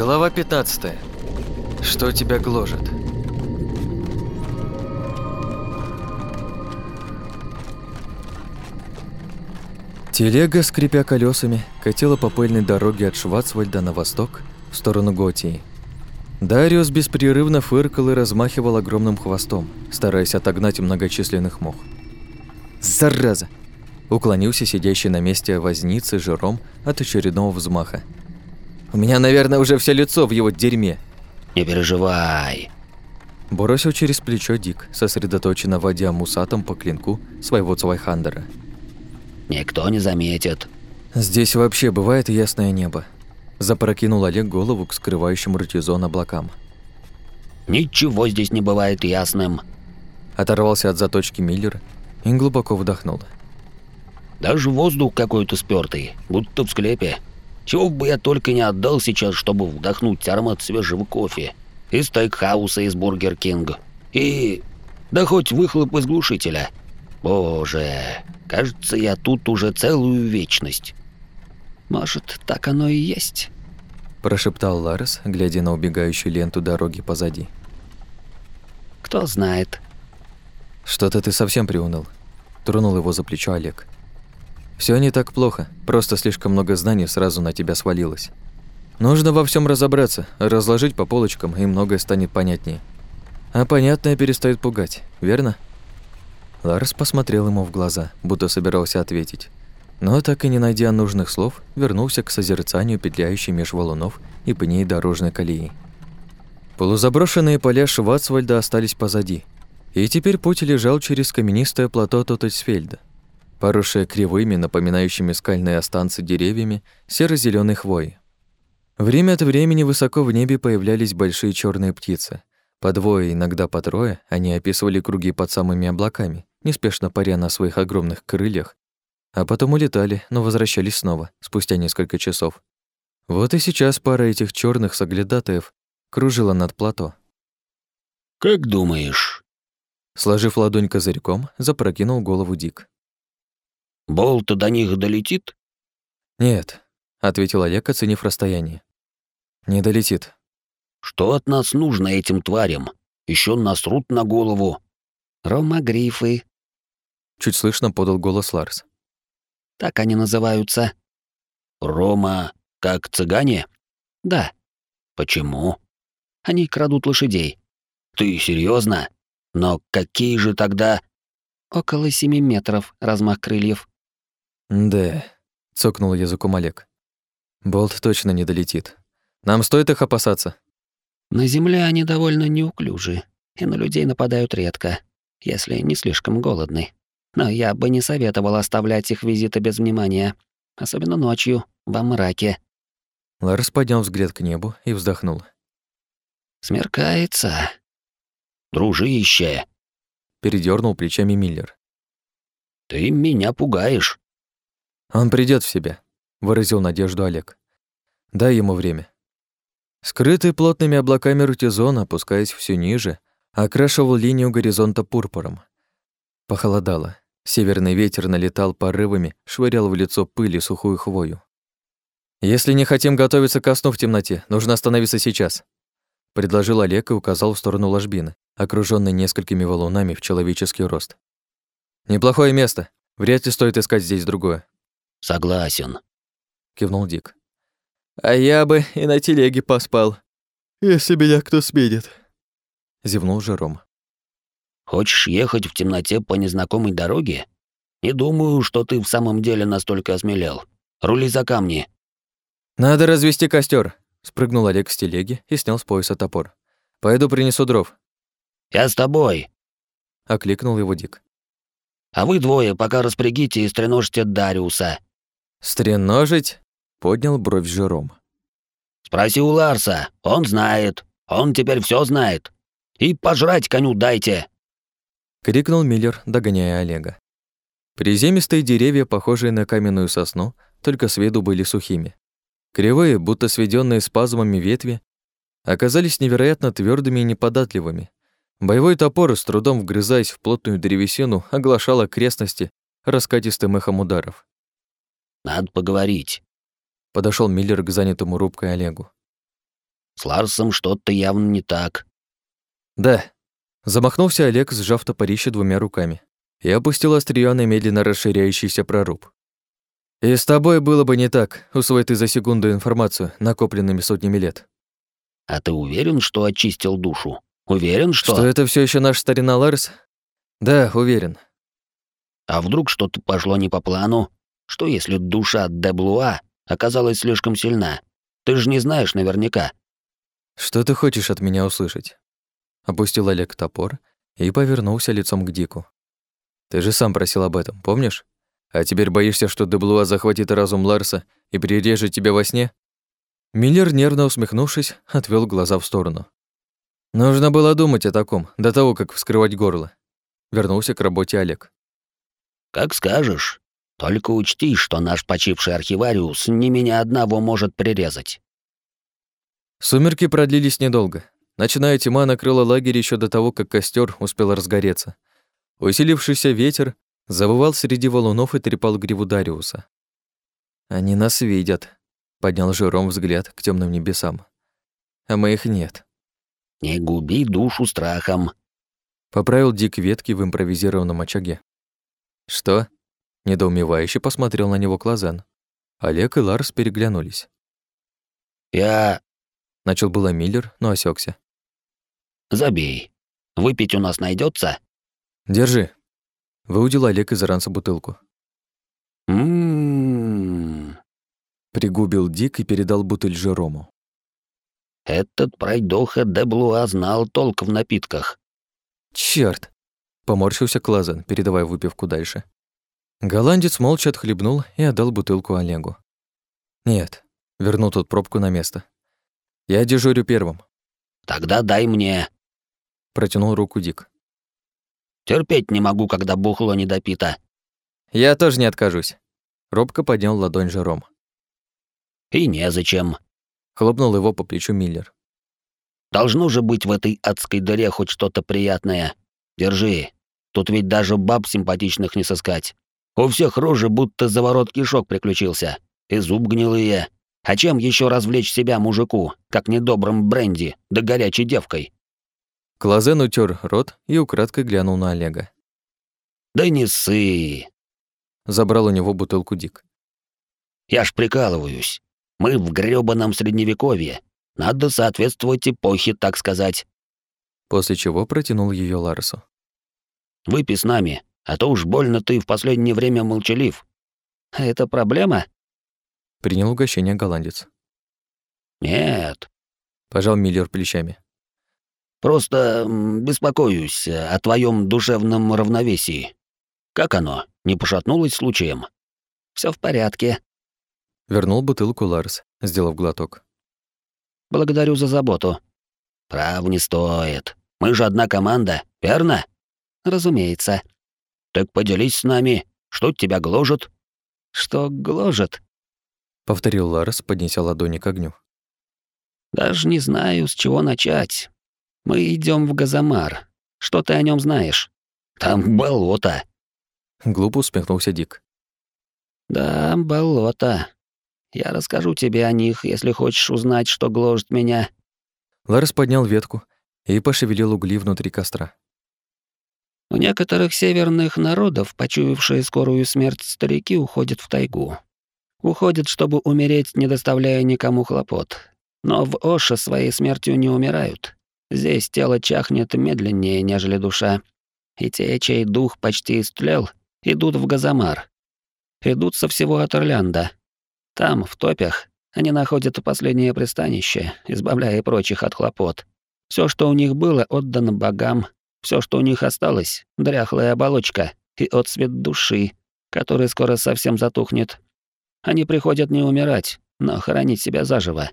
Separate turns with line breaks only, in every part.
Глава 15. Что тебя гложет? Телега, скрипя колесами, катила по пыльной дороге от Шварцвальда на восток в сторону Готии. Дариус беспрерывно фыркал и размахивал огромным хвостом, стараясь отогнать многочисленных мох. «Зараза!» Уклонился сидящий на месте возницы жиром от очередного взмаха. «У меня, наверное, уже все лицо в его дерьме!»
«Не переживай!»
Бросил через плечо Дик, сосредоточенно водя мусатом по клинку своего Цвайхандера.
Никто не заметит.
Здесь вообще бывает ясное небо. Запрокинул Олег голову к скрывающим горизонт облакам.
Ничего здесь не бывает ясным.
Оторвался от заточки Миллер и глубоко вдохнул.
Даже воздух какой-то спёртый, будто в склепе. Чего бы я только не отдал сейчас, чтобы вдохнуть аромат свежего кофе. Из стейкхауса из Burger King. И... Да хоть выхлоп из глушителя. Боже, кажется, я тут уже целую вечность. Может, так оно и есть?
Прошептал Ларес, глядя на убегающую ленту дороги позади.
Кто знает.
Что-то ты совсем приуныл. Тронул его за плечо Олег. Все не так плохо, просто слишком много знаний сразу на тебя свалилось. Нужно во всем разобраться, разложить по полочкам, и многое станет понятнее. А понятное перестает пугать, верно? Ларс посмотрел ему в глаза, будто собирался ответить. Но так и не найдя нужных слов, вернулся к созерцанию петляющей меж валунов и пней дорожной колеи. Полузаброшенные поля Шварцвальда остались позади, и теперь путь лежал через каменистое плато Тотельсфельда, поросшее кривыми, напоминающими скальные останцы деревьями серо зеленой хвои. Время от времени высоко в небе появлялись большие черные птицы. По двое, иногда по трое, они описывали круги под самыми облаками, неспешно паря на своих огромных крыльях, а потом улетали, но возвращались снова, спустя несколько часов. Вот и сейчас пара этих черных соглядатаев кружила над плато.
«Как думаешь?»
Сложив ладонь козырьком, запрокинул голову Дик.
«Болт до них долетит?»
«Нет», — ответил Олег, оценив расстояние. «Не долетит».
«Что от нас нужно этим тварям? Еще насрут на голову». «Ромагрифы»,
Чуть слышно подал голос Ларс.
Так они называются. Рома, как цыгане? Да. Почему? Они крадут лошадей. Ты серьезно? Но какие же тогда? Около семи метров размах крыльев.
Да, цокнул языком Олег. Болт точно не долетит. Нам стоит их опасаться.
На земле они довольно неуклюжи, и на людей нападают редко, если не слишком голодны но я бы не советовал оставлять их визиты без внимания, особенно ночью, во мраке.
Ларс поднял взгляд к небу и вздохнул.
«Смеркается. Дружище!»
Передернул плечами Миллер.
«Ты меня пугаешь».
«Он придет в себя», — выразил надежду Олег. «Дай ему время». Скрытый плотными облаками рутизон, опускаясь все ниже, окрашивал линию горизонта пурпуром. Похолодало. Северный ветер налетал порывами, швырял в лицо пыль и сухую хвою. «Если не хотим готовиться ко сну в темноте, нужно остановиться сейчас», — предложил Олег и указал в сторону ложбины, окружённой несколькими валунами в человеческий рост. «Неплохое место. Вряд ли стоит искать здесь другое».
«Согласен», —
кивнул Дик. «А я бы и на телеге поспал, если меня кто сменит», — зевнул Жером.
Хочешь ехать в темноте по незнакомой дороге? Не думаю, что ты в самом деле настолько осмелел. Рули за камни.
Надо развести костер. Спрыгнул Олег с телеги и снял с пояса топор. Пойду принесу дров.
Я с тобой.
Окликнул его Дик.
А вы двое пока распрягите и стреножите Дариуса.
Стреножить? Поднял бровь жиром.
Спроси у Ларса, он знает. Он теперь все знает. И пожрать коню дайте.
— крикнул Миллер, догоняя Олега. Приземистые деревья, похожие на каменную сосну, только с виду были сухими. Кривые, будто сведенные спазмами ветви, оказались невероятно твердыми и неподатливыми. Боевой топор, с трудом вгрызаясь в плотную древесину, оглашал окрестности раскатистым эхом ударов.
«Надо поговорить», —
подошел Миллер к занятому рубкой Олегу.
С Ларсом что-то явно не так.
Да. Замахнулся Олег, сжав топорище двумя руками, и опустил острие на медленно расширяющийся проруб. И с тобой было бы не так, усвой ты за секунду информацию, накопленными сотнями лет.
А ты уверен, что очистил душу? Уверен, что...
Что это все еще наш старина Ларс? Да, уверен.
А вдруг что-то пошло не по плану? Что если душа Деблуа оказалась слишком сильна? Ты же не знаешь наверняка.
Что ты хочешь от меня услышать? Опустил Олег топор и повернулся лицом к Дику. Ты же сам просил об этом, помнишь? А теперь боишься, что Деблуа захватит разум Ларса и прирежет тебя во сне? Миллер, нервно усмехнувшись, отвел глаза в сторону. Нужно было думать о таком, до того, как вскрывать горло. Вернулся к работе Олег.
Как скажешь. Только учти, что наш почивший архивариус не меня одного может прирезать.
Сумерки продлились недолго. Ночная тьма накрыла лагерь еще до того, как костер успел разгореться. Усилившийся ветер завывал среди валунов и трепал гриву Дариуса. «Они нас видят», — поднял Жером взгляд к темным небесам. «А мы их нет».
«Не губи душу страхом», —
поправил Дик ветки в импровизированном очаге. «Что?» — недоумевающе посмотрел на него Клазан. Олег и Ларс переглянулись.
«Я
Начал было Миллер, но осекся.
Забей. Выпить у нас найдется?
Держи. Выудил Олег из ранца бутылку.
Ммм.
Пригубил Дик и передал бутыль Жерому.
Этот пройдоха Деблуа знал толк в напитках.
Черт! Поморщился Клазан, передавая выпивку дальше. Голландец молча отхлебнул и отдал бутылку Олегу. «Нет», — вернул тот пробку на место. Я дежурю первым.
Тогда дай мне.
Протянул руку Дик.
Терпеть не могу, когда бухло не допито.
Я тоже не откажусь. Робко поднял ладонь Жером.
И незачем.
Хлопнул его по плечу Миллер.
Должно же быть в этой адской дыре хоть что-то приятное. Держи. Тут ведь даже баб симпатичных не сыскать. У всех рожи будто заворот кишок приключился. И зуб гнилые, а чем еще развлечь себя мужику, как недобрым бренди да горячей девкой?
Клазен утер рот и украдкой глянул на Олега.
«Да не ссы!»
Забрал у него бутылку Дик.
«Я ж прикалываюсь. Мы в грёбаном средневековье. Надо соответствовать эпохе, так сказать».
После чего протянул ее Ларсу.
«Выпей с нами, а то уж больно ты в последнее время молчалив». «Это проблема?»
Принял угощение голландец.
«Нет», —
пожал Миллер плечами.
«Просто беспокоюсь о твоем душевном равновесии. Как оно? Не пошатнулось случаем?» Все в порядке», —
вернул бутылку Ларс, сделав глоток.
«Благодарю за заботу». «Прав не стоит. Мы же одна команда, верно?» «Разумеется». «Так поделись с нами, что тебя гложет?» «Что гложет?»
повторил Ларс, поднеся ладони к огню.
Даже не знаю, с чего начать. Мы идем в Газамар. Что ты о нем знаешь? Там болото.
Глупо усмехнулся Дик.
Да, болото. Я расскажу тебе о них, если хочешь узнать, что гложет меня.
Ларс поднял ветку и пошевелил угли внутри костра.
У некоторых северных народов, почуявшие скорую смерть старики, уходят в тайгу. Уходит, чтобы умереть, не доставляя никому хлопот. Но в Оше своей смертью не умирают. Здесь тело чахнет медленнее, нежели душа. И те, чей дух почти истлел, идут в Газамар. Идут со всего Атерлянда. Там, в топях, они находят последнее пристанище, избавляя прочих от хлопот. Все, что у них было, отдано богам. Все, что у них осталось, дряхлая оболочка и отсвет души, который скоро совсем затухнет они приходят не умирать, но хоронить себя заживо.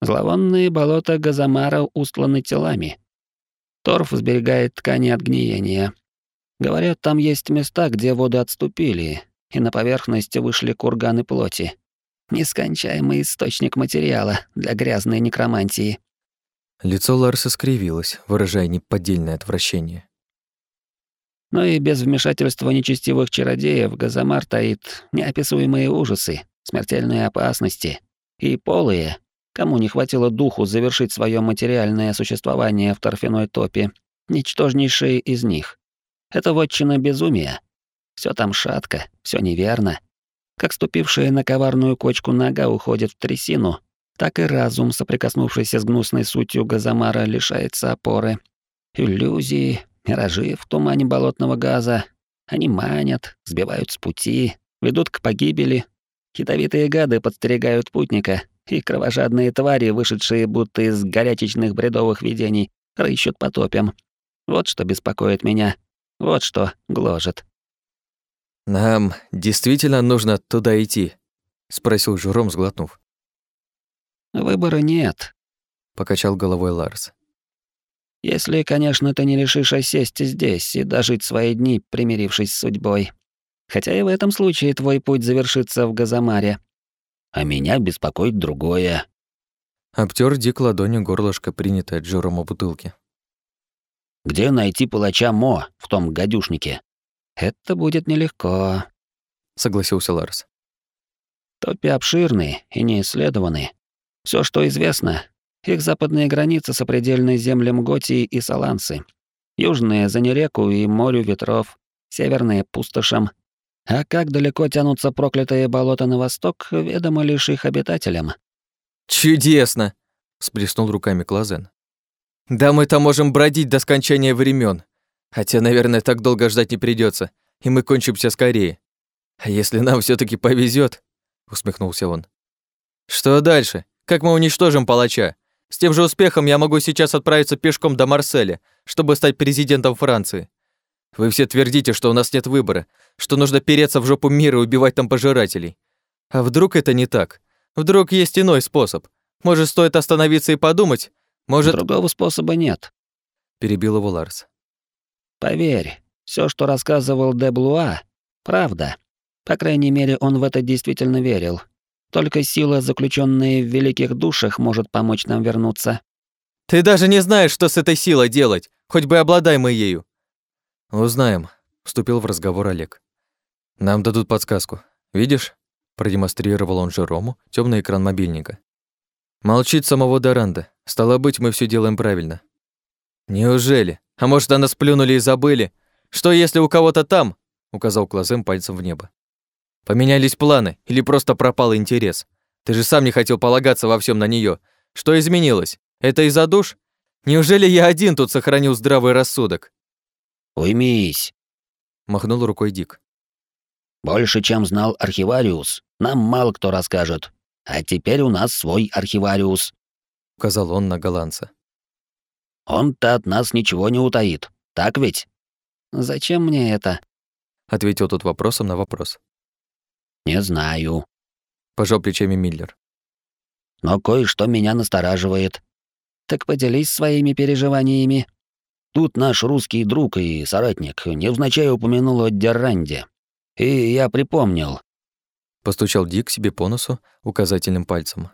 Зловонные болота Газамара устланы телами. Торф сберегает ткани от гниения. Говорят, там есть места, где воды отступили, и на поверхность вышли курганы плоти. Нескончаемый источник материала для грязной некромантии.
Лицо Ларса скривилось, выражая неподдельное отвращение.
Но и без вмешательства нечестивых чародеев Газамар таит неописуемые ужасы, смертельные опасности и полые, Кому не хватило духу завершить свое материальное существование в торфяной топе, ничтожнейшие из них. Это вотчина безумия. Все там шатко, все неверно. Как ступившая на коварную кочку нога уходит в трясину, так и разум, соприкоснувшийся с гнусной сутью Газамара, лишается опоры. Иллюзии, миражи в тумане болотного газа. Они манят, сбивают с пути, ведут к погибели. Ядовитые гады подстерегают путника, и кровожадные твари, вышедшие будто из горячечных бредовых видений, рыщут по топям. Вот что беспокоит меня. Вот что гложет.
«Нам действительно нужно туда идти?» — спросил Журом, сглотнув.
«Выбора нет», —
покачал головой Ларс.
«Если, конечно, ты не решишь осесть здесь и дожить свои дни, примирившись с судьбой. Хотя и в этом случае твой путь завершится в Газамаре. А меня беспокоит другое».
Обтер Дик ладонью горлышко, принятое от Джерома бутылки.
«Где найти палача Мо в том гадюшнике?» «Это будет нелегко», — согласился Ларс. «Топи обширные и не исследованы. Все, что известно, их западные границы сопредельны землям Готии и Салансы, южные — за нереку и морю ветров, северные — пустошам, а как далеко тянутся проклятые болота на восток, ведомо лишь их обитателям.
«Чудесно!» — сплеснул руками Клазен. «Да мы там можем бродить до скончания времен. Хотя, наверное, так долго ждать не придется, и мы кончимся скорее. А если нам все таки повезет, усмехнулся он. «Что дальше? Как мы уничтожим палача? С тем же успехом я могу сейчас отправиться пешком до Марселя, чтобы стать президентом Франции. Вы все твердите, что у нас нет выбора, что нужно переться в жопу мира и убивать там пожирателей. А вдруг это не так? Вдруг есть иной способ? Может, стоит остановиться и подумать? Может...
Другого способа нет.
Перебил его Ларс.
Поверь, все, что рассказывал де Блуа, правда. По крайней мере, он в это действительно верил. Только сила, заключенная в великих душах, может помочь нам вернуться.
Ты даже не знаешь, что с этой силой делать, хоть бы обладай мы ею. Узнаем, вступил в разговор Олег. Нам дадут подсказку. Видишь? Продемонстрировал он Жерому темный экран мобильника. Молчит самого Даранда. Стало быть, мы все делаем правильно. Неужели? А может, на нас плюнули и забыли? Что если у кого-то там, указал Клазем пальцем в небо. Поменялись планы или просто пропал интерес? Ты же сам не хотел полагаться во всем на нее. Что изменилось? Это из-за душ? Неужели я один тут сохранил здравый рассудок?
Уймись,
махнул рукой Дик.
Больше, чем знал архивариус, нам мало кто расскажет. А теперь у нас свой архивариус,
указал он на голландца.
Он-то от нас ничего не утаит, так ведь? Зачем мне это?
Ответил тот вопросом на вопрос.
Не знаю.
Пожал плечами Миллер.
Но кое-что меня настораживает. Так поделись своими переживаниями. Тут наш русский друг и соратник невзначай упомянул о Дерранде. И я припомнил.
Постучал Дик себе по носу указательным пальцем.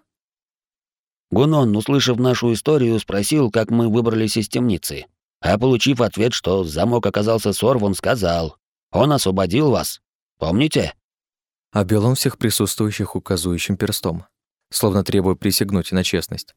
Гунон, услышав нашу историю, спросил, как мы выбрались из темницы. А получив ответ, что замок оказался сорван, сказал, «Он освободил вас. Помните?»
Обвел он всех присутствующих указующим перстом, словно требуя присягнуть на честность.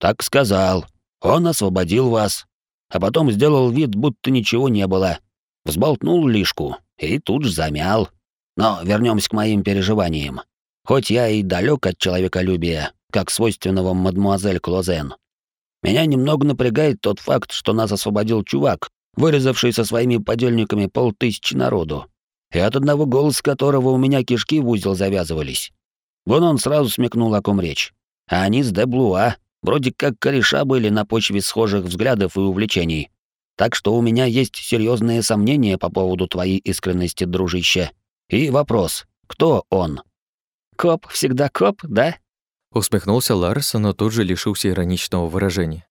«Так сказал. Он освободил вас. А потом сделал вид, будто ничего не было. Взболтнул лишку и тут же замял. Но вернемся к моим переживаниям. Хоть я и далек от человеколюбия, как свойственного мадмуазель Клозен. Меня немного напрягает тот факт, что нас освободил чувак, вырезавший со своими подельниками полтысячи народу, и от одного голоса которого у меня кишки в узел завязывались. Вон он сразу смекнул, о ком речь. А они с Деблуа вроде как кореша были на почве схожих взглядов и увлечений. Так что у меня есть серьезные сомнения по поводу твоей искренности, дружище. И вопрос, кто он? Коп всегда коп, да?
Усмехнулся Ларс, но тут же лишился ироничного выражения.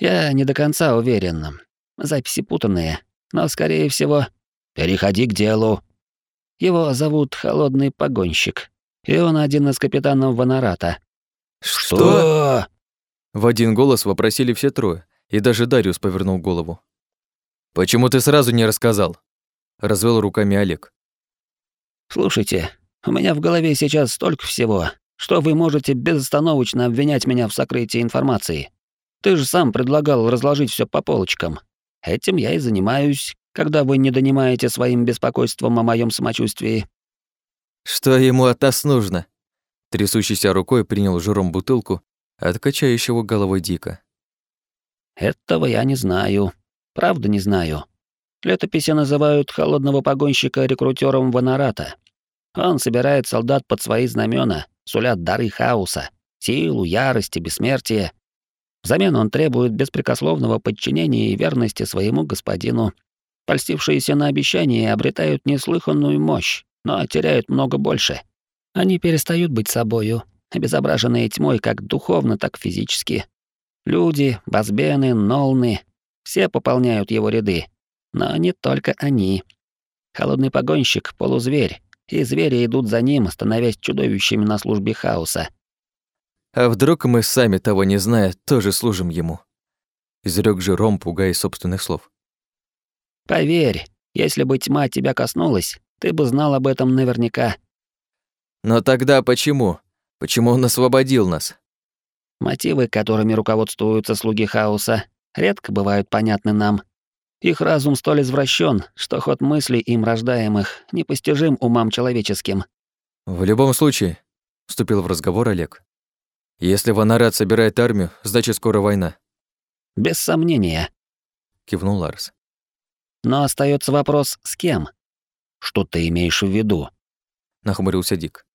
«Я не до конца уверен. Записи путанные, но, скорее всего...» «Переходи к делу». «Его зовут Холодный Погонщик, и он один из капитанов Ванарата».
«Что?» В один голос вопросили все трое, и даже Дариус повернул голову. «Почему ты сразу не рассказал?» Развел руками Олег.
«Слушайте, у меня в голове сейчас столько всего, Что вы можете безостановочно обвинять меня в сокрытии информации? Ты же сам предлагал разложить все по полочкам. Этим я и занимаюсь, когда вы не донимаете своим беспокойством о моем самочувствии.
Что ему от нас нужно? Трясущейся рукой принял журом бутылку от качающего головой Дика.
Этого я не знаю. Правда не знаю. Летописи называют холодного погонщика рекрутером Ванарата. Он собирает солдат под свои знамена, сулят дары хаоса, силу, ярость и бессмертие. Взамен он требует беспрекословного подчинения и верности своему господину. Польстившиеся на обещания обретают неслыханную мощь, но теряют много больше. Они перестают быть собою, обезображенные тьмой как духовно, так физически. Люди, базбены, нолны — все пополняют его ряды. Но не только они. Холодный погонщик — полузверь, и звери идут за ним, становясь чудовищами на службе хаоса.
А вдруг мы, сами того не зная, тоже служим ему? Изрёк же Ром, пугая собственных слов.
Поверь, если бы тьма тебя коснулась, ты бы знал об этом наверняка.
Но тогда почему? Почему он освободил нас?
Мотивы, которыми руководствуются слуги хаоса, редко бывают понятны нам. Их разум столь извращен, что ход мыслей им рождаемых непостижим умам человеческим.
В любом случае, вступил в разговор Олег. Если Ванарат собирает армию, значит скоро война.
Без сомнения,
кивнул Ларс.
Но остается вопрос, с кем? Что ты имеешь в виду?
Нахмурился Дик.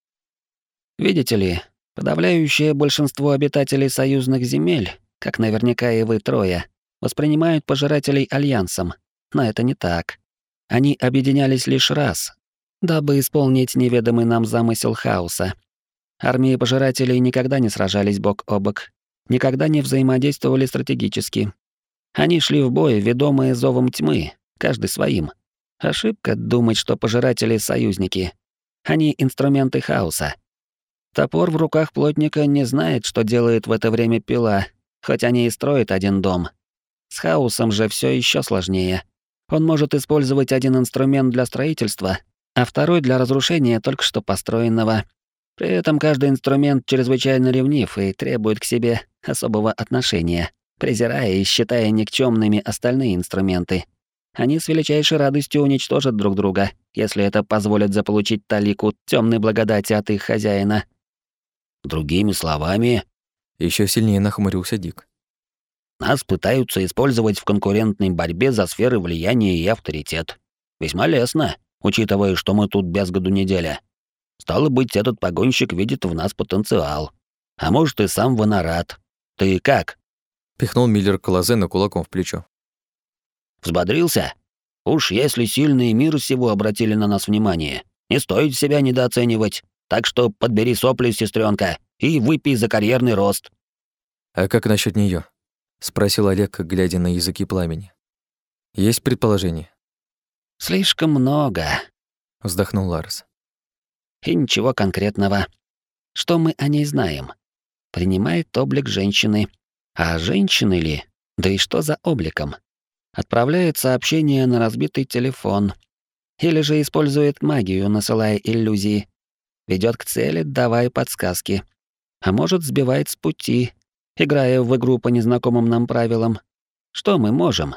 Видите ли, Подавляющее большинство обитателей союзных земель, как наверняка и вы трое, воспринимают пожирателей альянсом, но это не так. Они объединялись лишь раз, дабы исполнить неведомый нам замысел хаоса. Армии пожирателей никогда не сражались бок о бок, никогда не взаимодействовали стратегически. Они шли в бой, ведомые зовом тьмы, каждый своим. Ошибка думать, что пожиратели — союзники. Они — инструменты хаоса. Топор в руках плотника не знает, что делает в это время пила, хоть они и строят один дом. С хаосом же все еще сложнее. Он может использовать один инструмент для строительства, а второй для разрушения только что построенного. При этом каждый инструмент чрезвычайно ревнив и требует к себе особого отношения, презирая и считая никчемными остальные инструменты. Они с величайшей радостью уничтожат друг друга, если это позволит заполучить талику темной благодати от их хозяина. Другими словами,
еще сильнее нахмурился Дик.
Нас пытаются использовать в конкурентной борьбе за сферы влияния и авторитет. Весьма лестно, учитывая, что мы тут без году неделя. Стало быть, этот погонщик видит в нас потенциал. А может, и сам Ванарат. Ты как?
Пихнул Миллер Колозена кулаком в плечо.
Взбодрился? Уж если сильные мир всего обратили на нас внимание, не стоит себя недооценивать. Так что подбери сопли, сестренка, и выпей за карьерный рост.
А как насчет нее? спросил Олег, глядя на языки пламени. Есть предположение?
Слишком много,
вздохнул Ларс.
И ничего конкретного. Что мы о ней знаем? Принимает облик женщины. А женщины ли? Да и что за обликом? Отправляет сообщение на разбитый телефон. Или же использует магию, насылая иллюзии ведет к цели, давая подсказки. А может, сбивает с пути, играя в игру по незнакомым нам правилам. Что мы можем?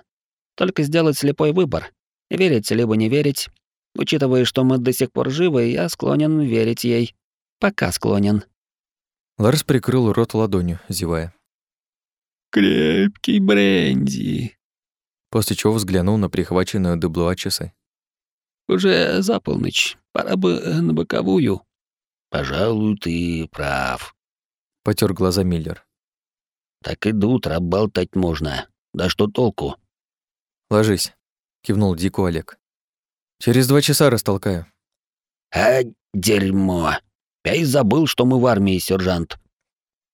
Только сделать слепой выбор. Верить либо не верить. Учитывая, что мы до сих пор живы, я склонен верить ей. Пока склонен.
Ларс прикрыл рот ладонью, зевая.
«Крепкий бренди»,
после чего взглянул на прихваченную деблуа часы.
«Уже за полночь. Пора бы на боковую». Пожалуй, ты прав.
Потер глаза Миллер.
Так и до утра болтать можно. Да что толку?
Ложись, кивнул Дику Олег. Через два часа растолкаю.
А, дерьмо. Я и забыл, что мы в армии, сержант.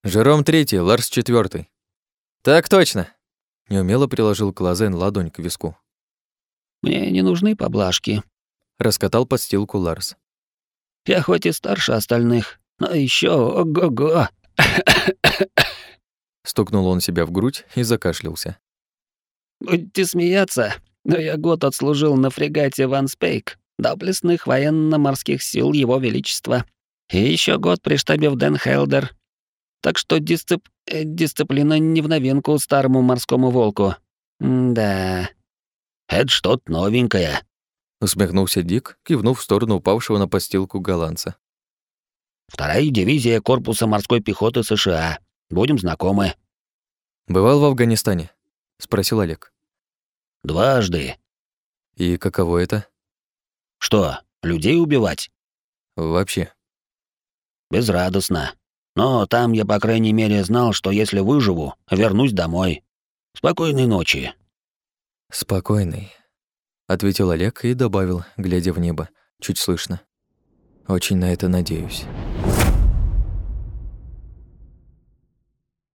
Жером третий, Ларс четвертый. Так точно. Неумело приложил Клазен ладонь к виску.
Мне не нужны поблажки.
Раскатал подстилку Ларс.
Я хоть и старше остальных, но еще ого-го.
Стукнул он себя в грудь и закашлялся.
Будете смеяться, но я год отслужил на фрегате Ван Спейк, доблестных военно-морских сил Его Величества. И еще год при штабе в Денхелдер. Так что дисцип... э, дисциплина не в новинку старому морскому волку. да. Это что-то новенькое.
Усмехнулся Дик, кивнув в сторону упавшего на постилку голландца.
Вторая дивизия корпуса морской пехоты США. Будем знакомы.
Бывал в Афганистане? спросил Олег.
Дважды.
И каково это?
Что, людей убивать?
Вообще.
Безрадостно. Но там я, по крайней мере, знал, что если выживу, вернусь домой. Спокойной ночи.
Спокойный, ответил Олег и добавил, глядя в небо, чуть слышно. Очень на это надеюсь.